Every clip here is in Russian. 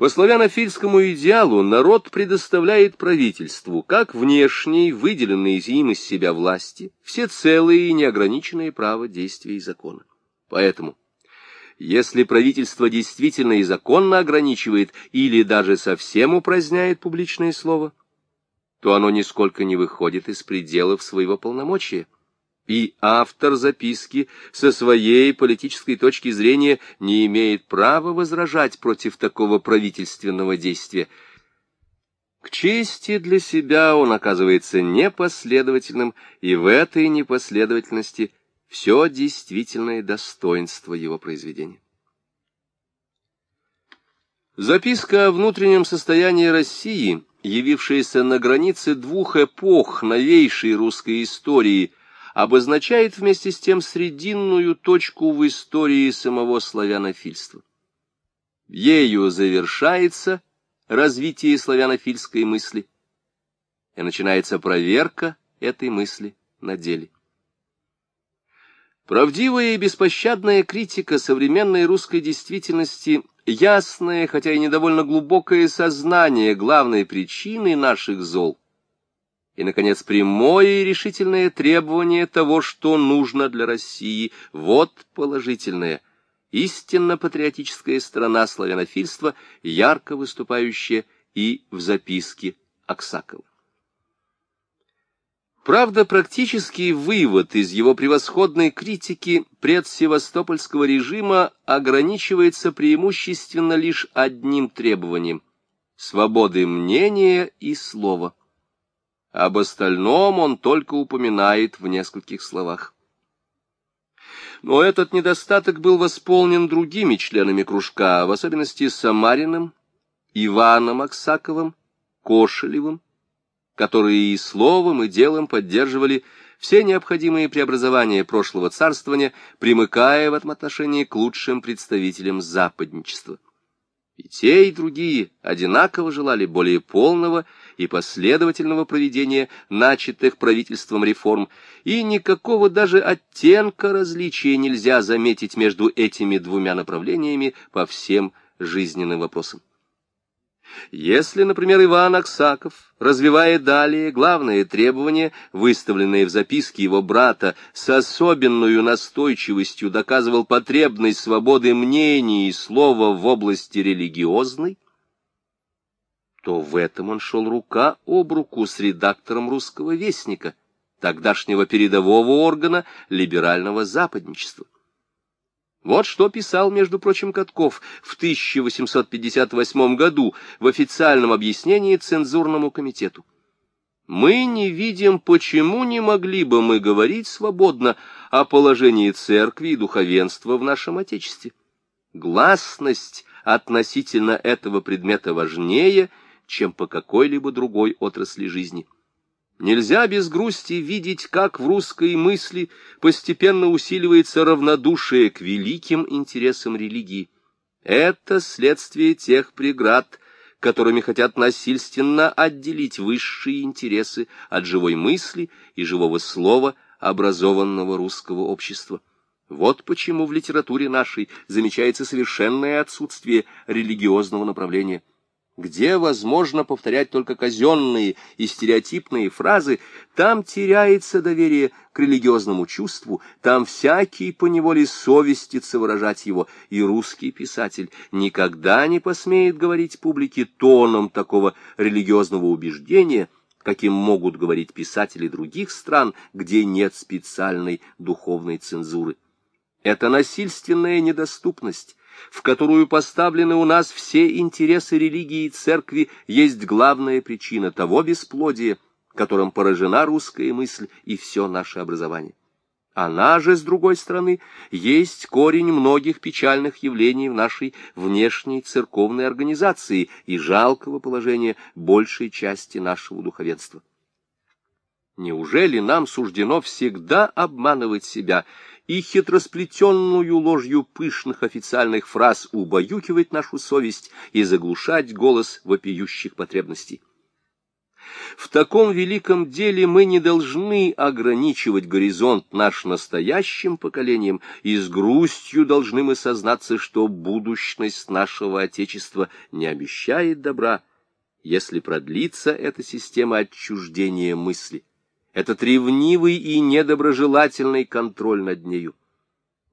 По славянофильскому идеалу народ предоставляет правительству как внешней, выделенные им из себя власти, все целые и неограниченные право действия и закона. Поэтому, если правительство действительно и законно ограничивает или даже совсем упраздняет публичное слово, то оно нисколько не выходит из пределов своего полномочия и автор записки со своей политической точки зрения не имеет права возражать против такого правительственного действия. К чести для себя он оказывается непоследовательным, и в этой непоследовательности все действительное достоинство его произведения. Записка о внутреннем состоянии России, явившаяся на границе двух эпох новейшей русской истории – обозначает вместе с тем срединную точку в истории самого славянофильства. Ею завершается развитие славянофильской мысли, и начинается проверка этой мысли на деле. Правдивая и беспощадная критика современной русской действительности, ясное, хотя и недовольно глубокое сознание главной причины наших зол, и, наконец, прямое и решительное требование того, что нужно для России. Вот положительная, истинно патриотическая сторона славянофильства, ярко выступающая и в записке Аксакова. Правда, практический вывод из его превосходной критики предсевастопольского режима ограничивается преимущественно лишь одним требованием — свободы мнения и слова. Об остальном он только упоминает в нескольких словах. Но этот недостаток был восполнен другими членами кружка, в особенности Самариным, Иваном Аксаковым, Кошелевым, которые и словом, и делом поддерживали все необходимые преобразования прошлого царствования, примыкая в этом отношении к лучшим представителям западничества. И те, и другие одинаково желали более полного и последовательного проведения начатых правительством реформ, и никакого даже оттенка различия нельзя заметить между этими двумя направлениями по всем жизненным вопросам. Если, например, Иван Аксаков, развивая далее главные требования, выставленные в записке его брата, с особенную настойчивостью доказывал потребность свободы мнений и слова в области религиозной, то в этом он шел рука об руку с редактором «Русского вестника», тогдашнего передового органа либерального западничества. Вот что писал, между прочим, Катков в 1858 году в официальном объяснении цензурному комитету. Мы не видим, почему не могли бы мы говорить свободно о положении церкви и духовенства в нашем Отечестве. Гласность относительно этого предмета важнее, чем по какой-либо другой отрасли жизни. Нельзя без грусти видеть, как в русской мысли постепенно усиливается равнодушие к великим интересам религии. Это следствие тех преград, которыми хотят насильственно отделить высшие интересы от живой мысли и живого слова образованного русского общества. Вот почему в литературе нашей замечается совершенное отсутствие религиозного направления где возможно повторять только казенные и стереотипные фразы, там теряется доверие к религиозному чувству, там всякий поневоле совестится выражать его, и русский писатель никогда не посмеет говорить публике тоном такого религиозного убеждения, каким могут говорить писатели других стран, где нет специальной духовной цензуры. Это насильственная недоступность, в которую поставлены у нас все интересы религии и церкви, есть главная причина того бесплодия, которым поражена русская мысль и все наше образование. Она же, с другой стороны, есть корень многих печальных явлений в нашей внешней церковной организации и жалкого положения большей части нашего духовенства. Неужели нам суждено всегда обманывать себя и хитросплетенную ложью пышных официальных фраз убаюкивать нашу совесть и заглушать голос вопиющих потребностей. В таком великом деле мы не должны ограничивать горизонт наш настоящим поколением, и с грустью должны мы сознаться, что будущность нашего Отечества не обещает добра, если продлится эта система отчуждения мысли, этот ревнивый и недоброжелательный контроль над нею.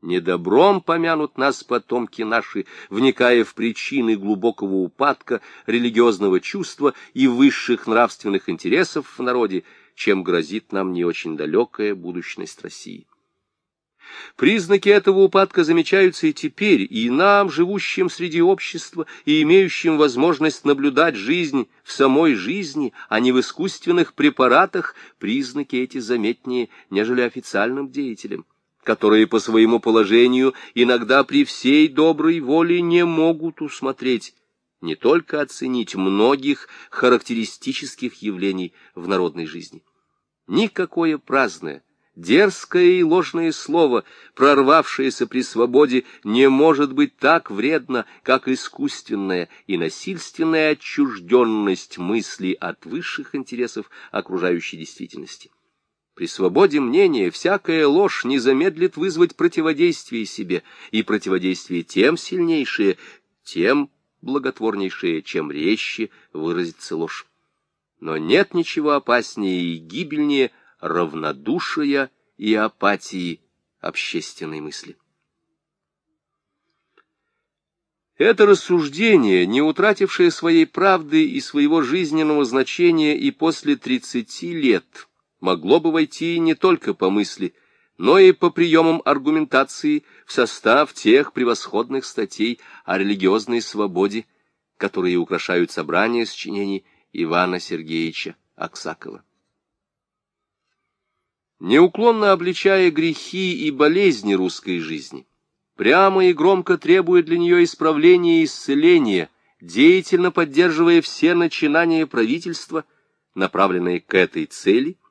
Недобром помянут нас потомки наши, вникая в причины глубокого упадка религиозного чувства и высших нравственных интересов в народе, чем грозит нам не очень далекая будущность России. Признаки этого упадка замечаются и теперь, и нам, живущим среди общества и имеющим возможность наблюдать жизнь в самой жизни, а не в искусственных препаратах, признаки эти заметнее, нежели официальным деятелям которые по своему положению иногда при всей доброй воле не могут усмотреть, не только оценить многих характеристических явлений в народной жизни. Никакое праздное, дерзкое и ложное слово, прорвавшееся при свободе, не может быть так вредно, как искусственная и насильственная отчужденность мысли от высших интересов окружающей действительности. При свободе мнения всякая ложь не замедлит вызвать противодействие себе, и противодействие тем сильнейшее, тем благотворнейшее, чем резче выразится ложь. Но нет ничего опаснее и гибельнее равнодушия и апатии общественной мысли. Это рассуждение, не утратившее своей правды и своего жизненного значения и после тридцати лет, могло бы войти не только по мысли, но и по приемам аргументации в состав тех превосходных статей о религиозной свободе, которые украшают собрание сочинений Ивана Сергеевича Аксакова. Неуклонно обличая грехи и болезни русской жизни, прямо и громко требуя для нее исправления и исцеления, деятельно поддерживая все начинания правительства, направленные к этой цели –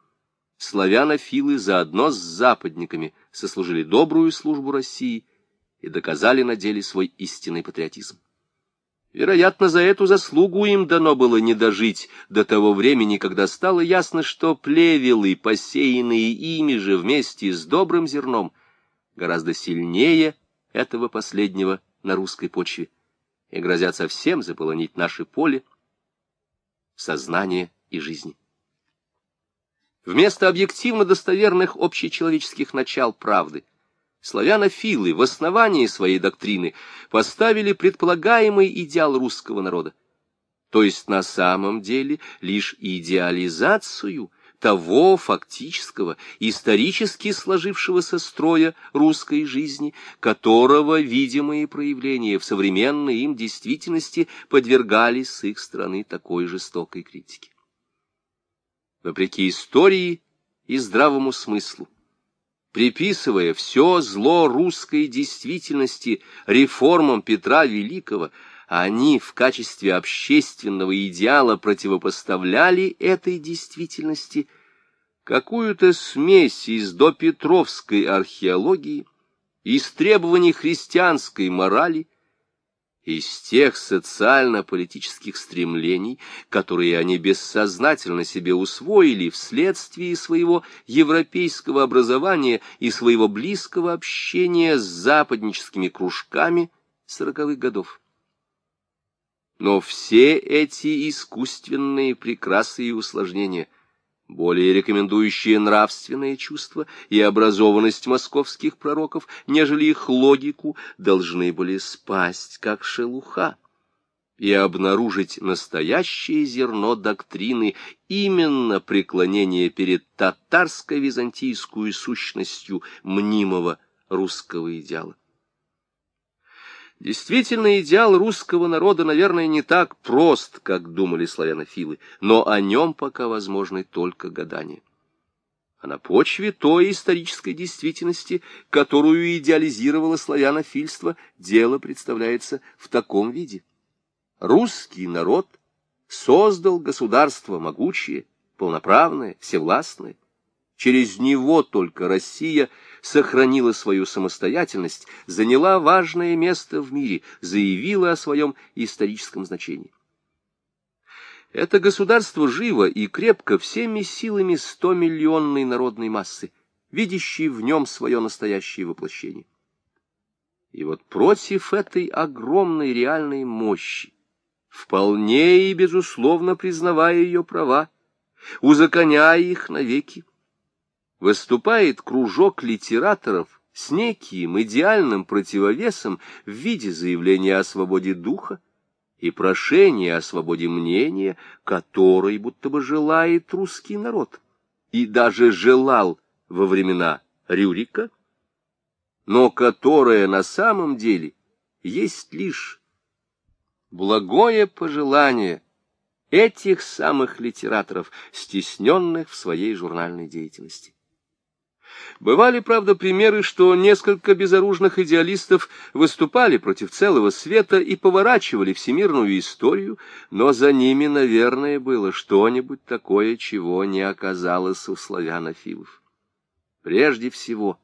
славянофилы заодно с западниками сослужили добрую службу России и доказали на деле свой истинный патриотизм. Вероятно, за эту заслугу им дано было не дожить до того времени, когда стало ясно, что плевелы, посеянные ими же вместе с добрым зерном, гораздо сильнее этого последнего на русской почве и грозят совсем заполонить наше поле сознания и жизни. Вместо объективно достоверных общечеловеческих начал правды, славянофилы в основании своей доктрины поставили предполагаемый идеал русского народа, то есть на самом деле лишь идеализацию того фактического, исторически сложившегося строя русской жизни, которого видимые проявления в современной им действительности подвергались с их стороны такой жестокой критике вопреки истории и здравому смыслу. Приписывая все зло русской действительности реформам Петра Великого, они в качестве общественного идеала противопоставляли этой действительности какую-то смесь из допетровской археологии, из требований христианской морали, из тех социально-политических стремлений, которые они бессознательно себе усвоили вследствие своего европейского образования и своего близкого общения с западническими кружками сороковых годов. Но все эти искусственные прекрасы и усложнения – более рекомендующие нравственные чувства и образованность московских пророков, нежели их логику, должны были спасть, как шелуха, и обнаружить настоящее зерно доктрины, именно преклонение перед татарско-византийскую сущностью мнимого русского идеала. Действительно, идеал русского народа, наверное, не так прост, как думали славянофилы, но о нем пока возможны только гадания. А на почве той исторической действительности, которую идеализировало славянофильство, дело представляется в таком виде. Русский народ создал государство могучее, полноправное, всевластное. Через него только Россия – сохранила свою самостоятельность, заняла важное место в мире, заявила о своем историческом значении. Это государство живо и крепко всеми силами стомиллионной народной массы, видящей в нем свое настоящее воплощение. И вот против этой огромной реальной мощи, вполне и безусловно признавая ее права, узаконяя их навеки, выступает кружок литераторов с неким идеальным противовесом в виде заявления о свободе духа и прошения о свободе мнения, которой будто бы желает русский народ, и даже желал во времена Рюрика, но которая на самом деле есть лишь благое пожелание этих самых литераторов, стесненных в своей журнальной деятельности. Бывали, правда, примеры, что несколько безоружных идеалистов выступали против целого света и поворачивали всемирную историю, но за ними, наверное, было что-нибудь такое, чего не оказалось у славянофилов. Прежде всего,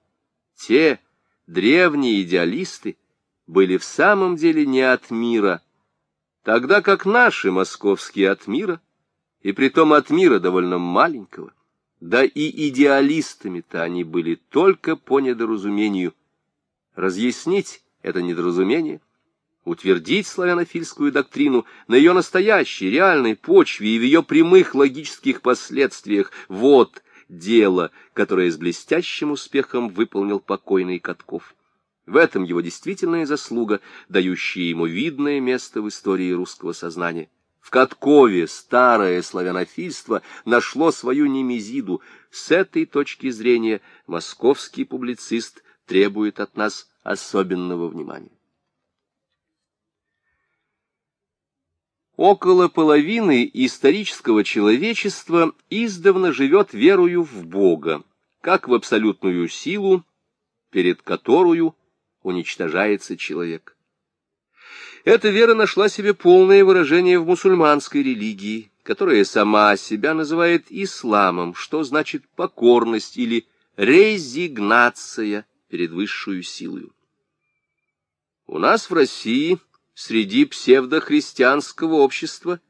те древние идеалисты были в самом деле не от мира, тогда как наши московские от мира, и притом от мира довольно маленького. Да и идеалистами-то они были только по недоразумению. Разъяснить это недоразумение, утвердить славянофильскую доктрину на ее настоящей, реальной почве и в ее прямых логических последствиях — вот дело, которое с блестящим успехом выполнил покойный Катков. В этом его действительная заслуга, дающая ему видное место в истории русского сознания. В Каткове старое славянофильство нашло свою немезиду. С этой точки зрения московский публицист требует от нас особенного внимания. Около половины исторического человечества издавна живет верою в Бога, как в абсолютную силу, перед которую уничтожается человек. Эта вера нашла себе полное выражение в мусульманской религии, которая сама себя называет исламом, что значит покорность или резигнация перед высшую силою. У нас в России среди псевдохристианского общества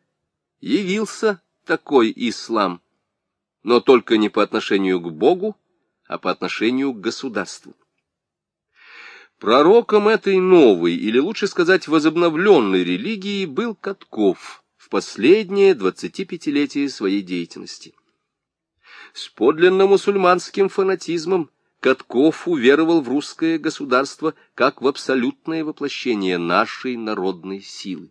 явился такой ислам, но только не по отношению к Богу, а по отношению к государству. Пророком этой новой, или лучше сказать, возобновленной религии был Катков в последнее двадцатипятилетие своей деятельности. С подлинно мусульманским фанатизмом Катков уверовал в русское государство как в абсолютное воплощение нашей народной силы.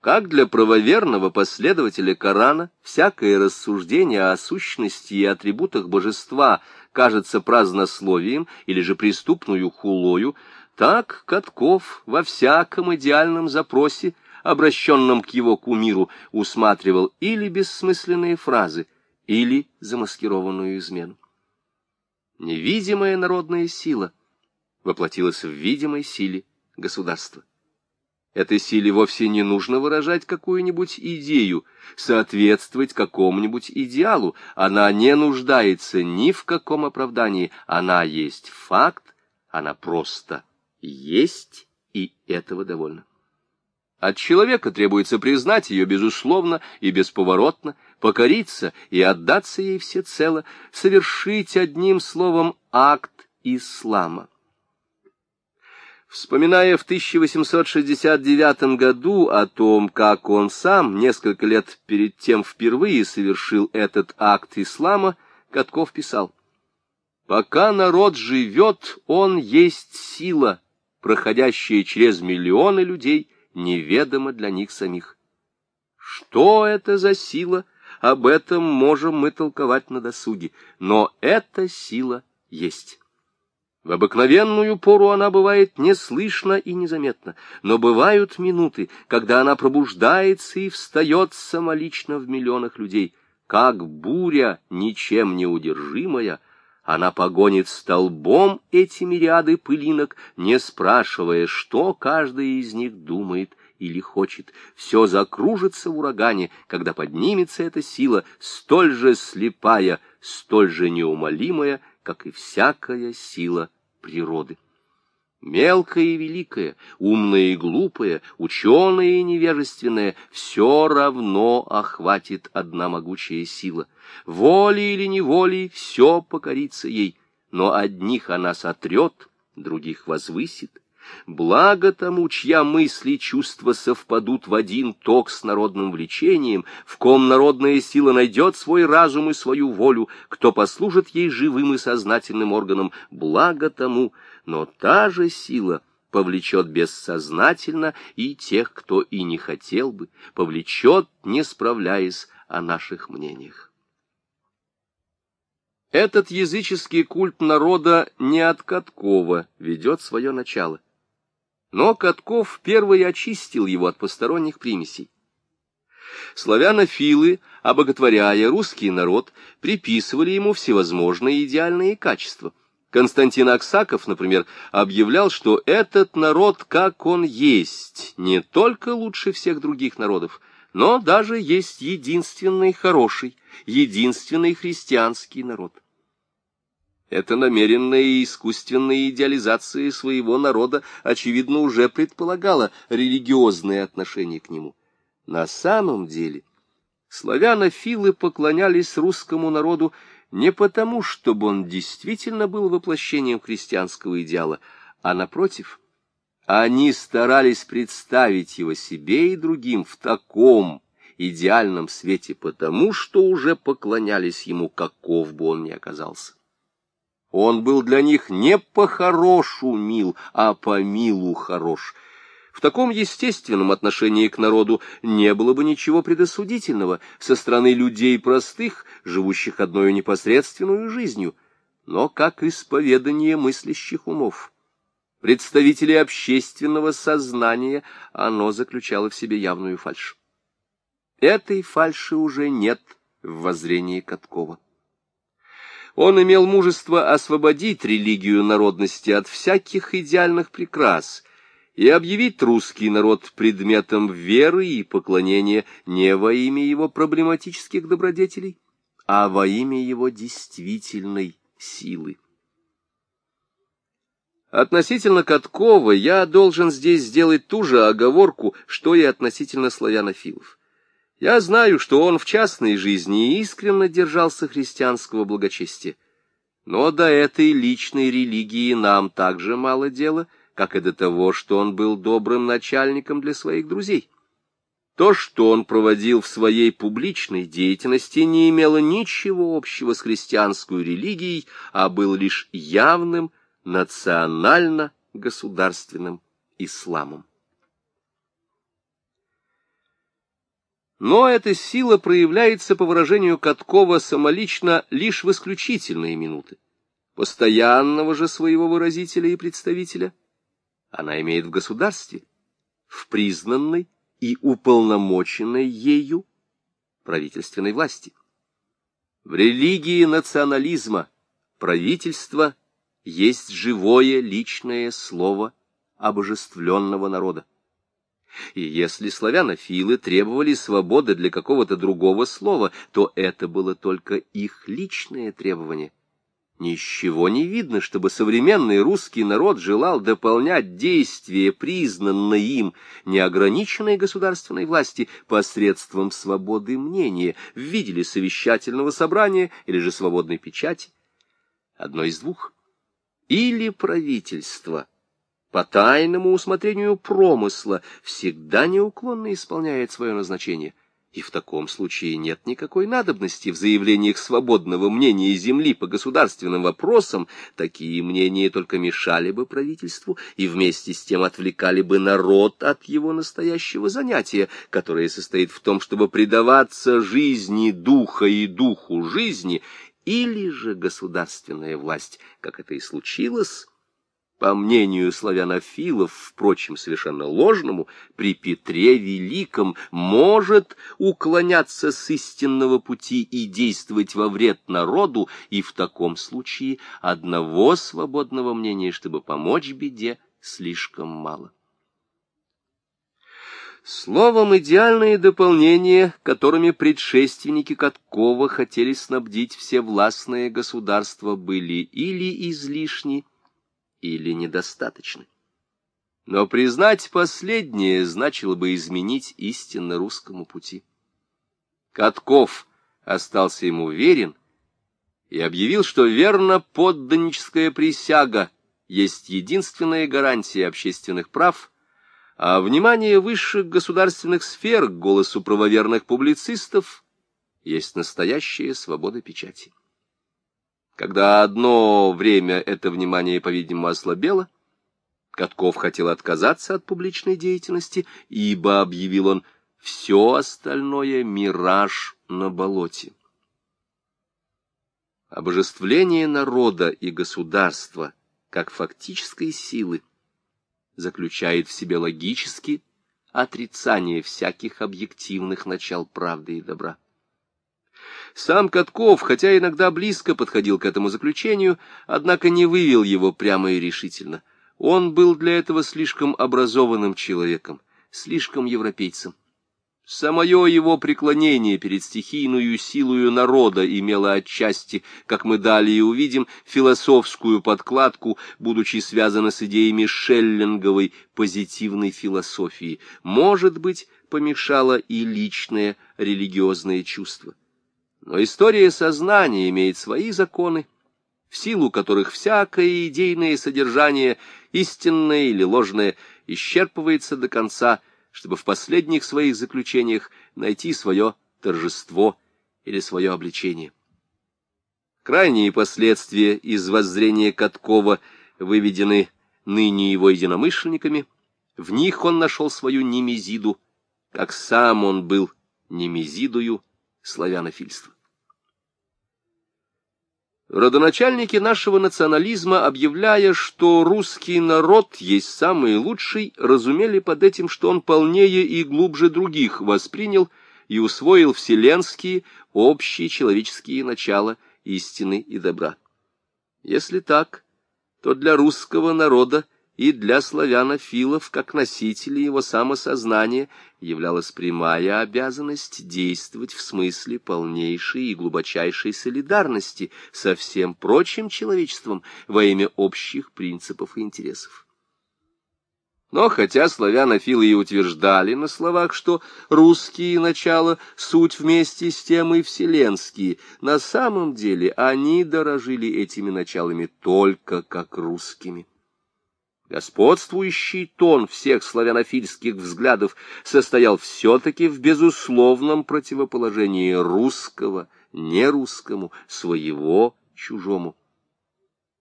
Как для правоверного последователя Корана всякое рассуждение о сущности и атрибутах божества – кажется празднословием или же преступную хулою, так Катков во всяком идеальном запросе, обращенном к его кумиру, усматривал или бессмысленные фразы, или замаскированную измену. Невидимая народная сила воплотилась в видимой силе государства. Этой силе вовсе не нужно выражать какую-нибудь идею, соответствовать какому-нибудь идеалу. Она не нуждается ни в каком оправдании. Она есть факт, она просто есть, и этого довольно. От человека требуется признать ее безусловно и бесповоротно, покориться и отдаться ей всецело, совершить одним словом акт ислама. Вспоминая в 1869 году о том, как он сам несколько лет перед тем впервые совершил этот акт ислама, Катков писал, «Пока народ живет, он есть сила, проходящая через миллионы людей, неведомо для них самих. Что это за сила, об этом можем мы толковать на досуге, но эта сила есть». В обыкновенную пору она бывает неслышна и незаметна, но бывают минуты, когда она пробуждается и встает самолично в миллионах людей. Как буря, ничем не удержимая, она погонит столбом эти мириады пылинок, не спрашивая, что каждый из них думает или хочет. Все закружится в урагане, когда поднимется эта сила, столь же слепая, столь же неумолимая, как и всякая сила природы. Мелкое и великое, умное и глупое, ученое и невежественное — все равно охватит одна могучая сила. Волей или неволей все покорится ей, но одних она сотрет, других возвысит. Благо тому, чья мысли и чувства совпадут в один ток с народным влечением, в ком народная сила найдет свой разум и свою волю, кто послужит ей живым и сознательным органом, благо тому, но та же сила повлечет бессознательно и тех, кто и не хотел бы, повлечет, не справляясь о наших мнениях. Этот языческий культ народа не от Каткова ведет свое начало. Но Катков первый очистил его от посторонних примесей. Славянофилы, обоготворяя русский народ, приписывали ему всевозможные идеальные качества. Константин Аксаков, например, объявлял, что этот народ, как он есть, не только лучше всех других народов, но даже есть единственный хороший, единственный христианский народ. Эта намеренная и искусственная идеализация своего народа, очевидно, уже предполагала религиозное отношение к нему. На самом деле, славянофилы поклонялись русскому народу не потому, чтобы он действительно был воплощением христианского идеала, а напротив, они старались представить его себе и другим в таком идеальном свете, потому что уже поклонялись ему, каков бы он ни оказался. Он был для них не по-хорошу мил, а по милу хорош. В таком естественном отношении к народу не было бы ничего предосудительного со стороны людей простых, живущих одной непосредственную жизнью, но как исповедание мыслящих умов. Представителей общественного сознания оно заключало в себе явную фальшь. Этой фальши уже нет в воззрении Каткова. Он имел мужество освободить религию народности от всяких идеальных прикрас и объявить русский народ предметом веры и поклонения не во имя его проблематических добродетелей, а во имя его действительной силы. Относительно Каткова я должен здесь сделать ту же оговорку, что и относительно славянофилов. Я знаю, что он в частной жизни искренне держался христианского благочестия. Но до этой личной религии нам так же мало дела, как и до того, что он был добрым начальником для своих друзей. То, что он проводил в своей публичной деятельности, не имело ничего общего с христианской религией, а был лишь явным национально-государственным исламом. Но эта сила проявляется, по выражению Каткова, самолично лишь в исключительные минуты. Постоянного же своего выразителя и представителя она имеет в государстве, в признанной и уполномоченной ею правительственной власти. В религии национализма правительство есть живое личное слово обожествленного народа. И если славянофилы требовали свободы для какого-то другого слова, то это было только их личное требование. Ничего не видно, чтобы современный русский народ желал дополнять действия, признанные им неограниченной государственной власти посредством свободы мнения в виде ли совещательного собрания или же свободной печати. Одно из двух. Или правительство — по тайному усмотрению промысла всегда неуклонно исполняет свое назначение, и в таком случае нет никакой надобности в заявлениях свободного мнения земли по государственным вопросам, такие мнения только мешали бы правительству и вместе с тем отвлекали бы народ от его настоящего занятия, которое состоит в том, чтобы предаваться жизни духа и духу жизни, или же государственная власть, как это и случилось, по мнению славянофилов, впрочем, совершенно ложному, при Петре Великом может уклоняться с истинного пути и действовать во вред народу, и в таком случае одного свободного мнения, чтобы помочь беде, слишком мало. Словом, идеальные дополнения, которыми предшественники Каткова хотели снабдить все властные государства, были или излишни, или недостаточны. но признать последнее значило бы изменить истинно русскому пути. Катков остался ему верен и объявил, что верно подданническая присяга есть единственная гарантия общественных прав, а внимание высших государственных сфер к голосу правоверных публицистов есть настоящая свобода печати. Когда одно время это внимание, по-видимому, ослабело, Катков хотел отказаться от публичной деятельности, ибо, объявил он, все остальное — мираж на болоте. Обожествление народа и государства как фактической силы заключает в себе логически отрицание всяких объективных начал правды и добра. Сам Катков, хотя иногда близко подходил к этому заключению, однако не вывел его прямо и решительно. Он был для этого слишком образованным человеком, слишком европейцем. Самое его преклонение перед стихийную силою народа имело отчасти, как мы далее увидим, философскую подкладку, будучи связано с идеями шеллинговой позитивной философии. Может быть, помешало и личное религиозное чувство. Но история сознания имеет свои законы, в силу которых всякое идейное содержание, истинное или ложное, исчерпывается до конца, чтобы в последних своих заключениях найти свое торжество или свое обличение. Крайние последствия из воззрения Каткова выведены ныне его единомышленниками, в них он нашел свою немезиду, как сам он был немезидую славянофильства. Родоначальники нашего национализма, объявляя, что русский народ есть самый лучший, разумели под этим, что он полнее и глубже других воспринял и усвоил вселенские, общие человеческие начала истины и добра. Если так, то для русского народа и для славянофилов, как носителей его самосознания, являлась прямая обязанность действовать в смысле полнейшей и глубочайшей солидарности со всем прочим человечеством во имя общих принципов и интересов. Но хотя славянофилы и утверждали на словах, что русские начала суть вместе с тем и вселенские, на самом деле они дорожили этими началами только как русскими. Господствующий тон всех славянофильских взглядов состоял все-таки в безусловном противоположении русского, нерусскому, своего, чужому.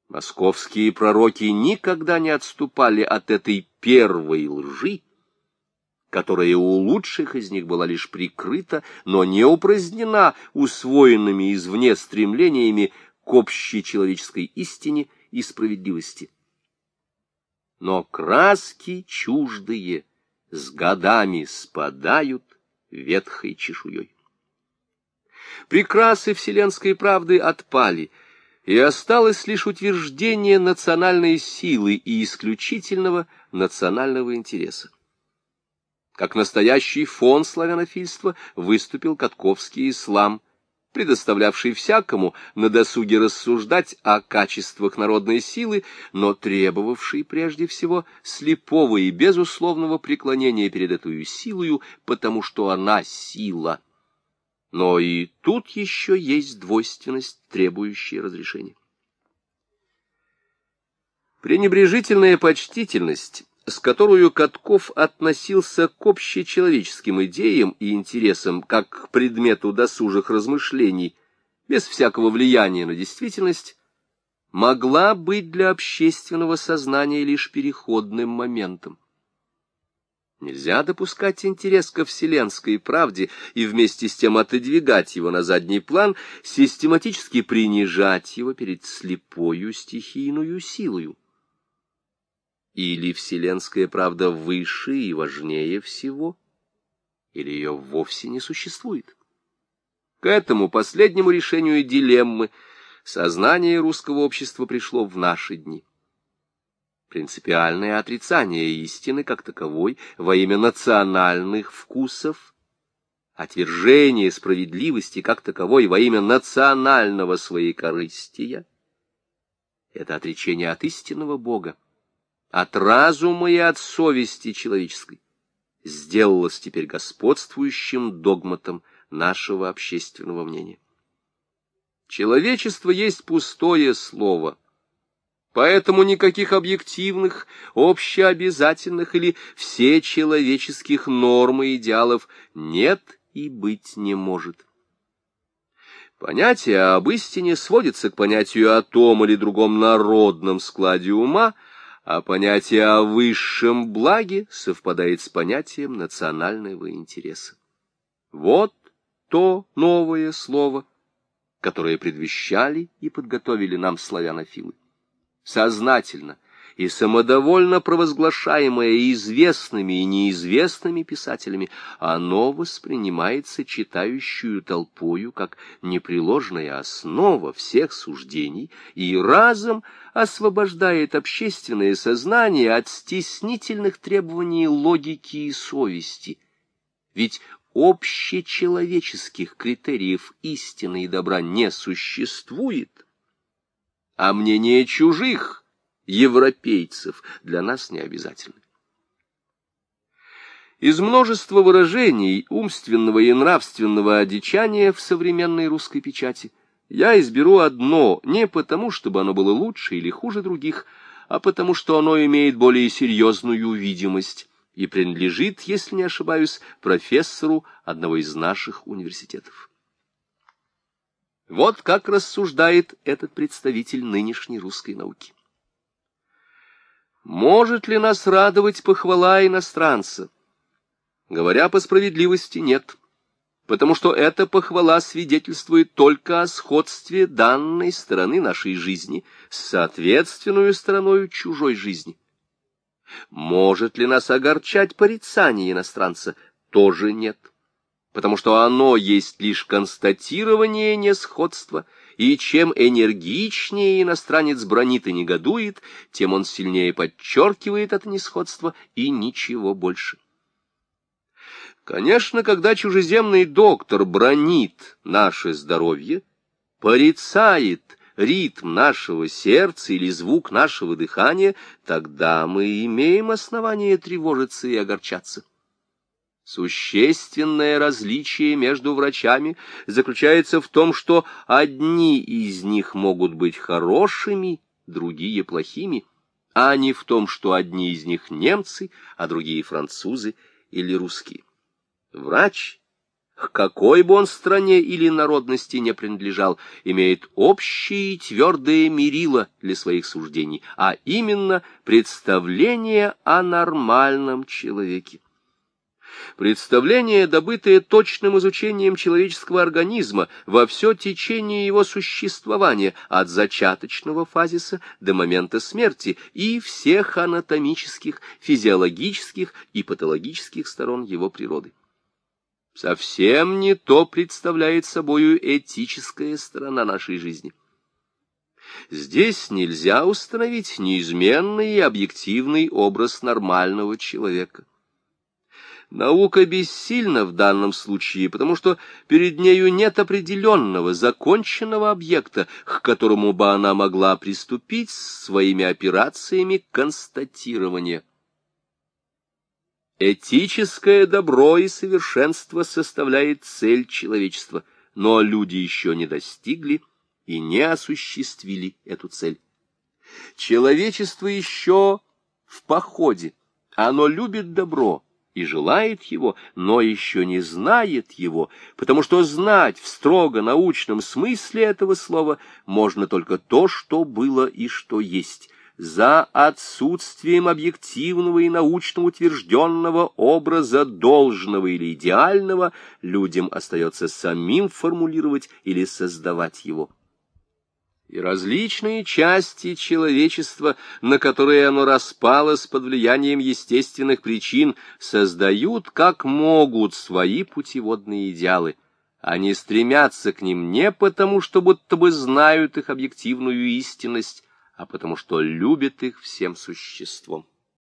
Московские пророки никогда не отступали от этой первой лжи, которая у лучших из них была лишь прикрыта, но не упразднена усвоенными извне стремлениями к общей человеческой истине и справедливости но краски чуждые с годами спадают ветхой чешуей. Прекрасы вселенской правды отпали, и осталось лишь утверждение национальной силы и исключительного национального интереса. Как настоящий фон славянофильства выступил Катковский ислам – предоставлявший всякому на досуге рассуждать о качествах народной силы, но требовавший прежде всего слепого и безусловного преклонения перед этой силою, потому что она сила. Но и тут еще есть двойственность, требующая разрешения. Пренебрежительная почтительность с которую Катков относился к общечеловеческим идеям и интересам как к предмету досужих размышлений, без всякого влияния на действительность, могла быть для общественного сознания лишь переходным моментом. Нельзя допускать интерес ко вселенской правде и вместе с тем отодвигать его на задний план, систематически принижать его перед слепою стихийную силою. Или вселенская правда выше и важнее всего, или ее вовсе не существует. К этому последнему решению дилеммы сознание русского общества пришло в наши дни. Принципиальное отрицание истины как таковой во имя национальных вкусов, отвержение справедливости как таковой во имя национального своекорыстия — это отречение от истинного Бога от разума и от совести человеческой, сделалось теперь господствующим догматом нашего общественного мнения. Человечество есть пустое слово, поэтому никаких объективных, общеобязательных или всечеловеческих норм и идеалов нет и быть не может. Понятие об истине сводится к понятию о том или другом народном складе ума, а понятие о высшем благе совпадает с понятием национального интереса. Вот то новое слово, которое предвещали и подготовили нам славянофилы. Сознательно – и самодовольно провозглашаемое известными и неизвестными писателями, оно воспринимается читающую толпою как непреложная основа всех суждений и разом освобождает общественное сознание от стеснительных требований логики и совести. Ведь общечеловеческих критериев истины и добра не существует, а мнение чужих — европейцев для нас не обязательны. Из множества выражений умственного и нравственного одичания в современной русской печати я изберу одно не потому, чтобы оно было лучше или хуже других, а потому, что оно имеет более серьезную видимость и принадлежит, если не ошибаюсь, профессору одного из наших университетов. Вот как рассуждает этот представитель нынешней русской науки. Может ли нас радовать похвала иностранца? Говоря по справедливости, нет, потому что эта похвала свидетельствует только о сходстве данной стороны нашей жизни с соответственную стороной чужой жизни. Может ли нас огорчать порицание иностранца? Тоже нет, потому что оно есть лишь констатирование несходства – и чем энергичнее иностранец бронит и негодует, тем он сильнее подчеркивает это несходство и ничего больше. Конечно, когда чужеземный доктор бронит наше здоровье, порицает ритм нашего сердца или звук нашего дыхания, тогда мы имеем основание тревожиться и огорчаться. Существенное различие между врачами заключается в том, что одни из них могут быть хорошими, другие плохими, а не в том, что одни из них немцы, а другие французы или русские. Врач, к какой бы он стране или народности не принадлежал, имеет общее и твердое мерило для своих суждений, а именно представление о нормальном человеке. Представление, добытое точным изучением человеческого организма во все течение его существования, от зачаточного фазиса до момента смерти и всех анатомических, физиологических и патологических сторон его природы. Совсем не то представляет собою этическая сторона нашей жизни. Здесь нельзя установить неизменный и объективный образ нормального человека. Наука бессильна в данном случае, потому что перед нею нет определенного, законченного объекта, к которому бы она могла приступить своими операциями констатирования. Этическое добро и совершенство составляет цель человечества, но люди еще не достигли и не осуществили эту цель. Человечество еще в походе, оно любит добро, и желает его, но еще не знает его, потому что знать в строго научном смысле этого слова можно только то, что было и что есть. За отсутствием объективного и научно утвержденного образа должного или идеального людям остается самим формулировать или создавать его и различные части человечества, на которые оно распалось под влиянием естественных причин, создают как могут свои путеводные идеалы. Они стремятся к ним не потому, что будто бы знают их объективную истинность, а потому что любят их всем существом.